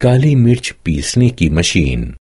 काली मिर्च पीसने की मशीन।